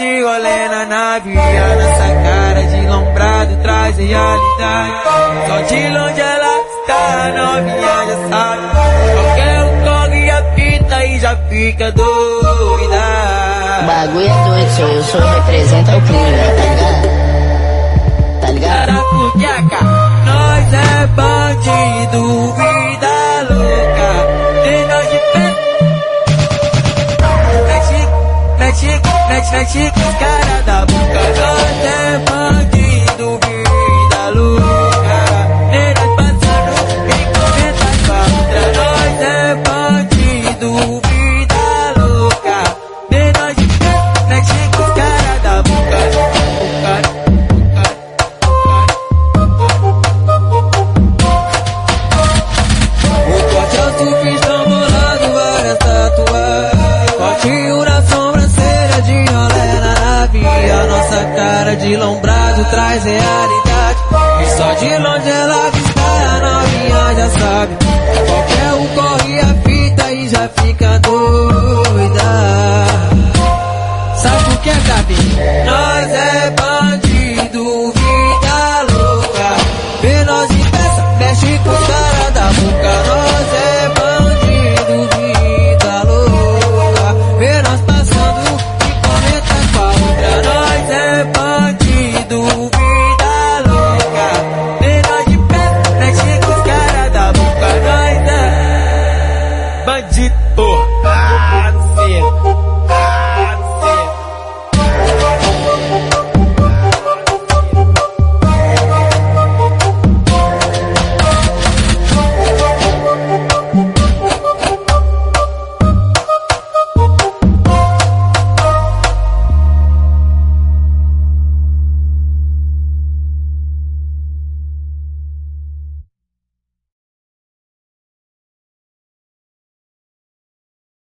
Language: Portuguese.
de rolê na nave, a nossa cara de lombrado traz realidade. Só de longe ela está, novinha já sabe. Qualquer um corre a fita e já fica doida. O bagulho é doido, sou eu, sou representa o crime, né, tá ligado? Tá ligado? Nós é bandido, vida mete, cara da boca. Cara de lombrado traz realidade. E só de longe ela avista, a novinha já sabe. Qualquer um corre a fita e já fica doida. Sabe por que, Gabi? Nós budget. Oh.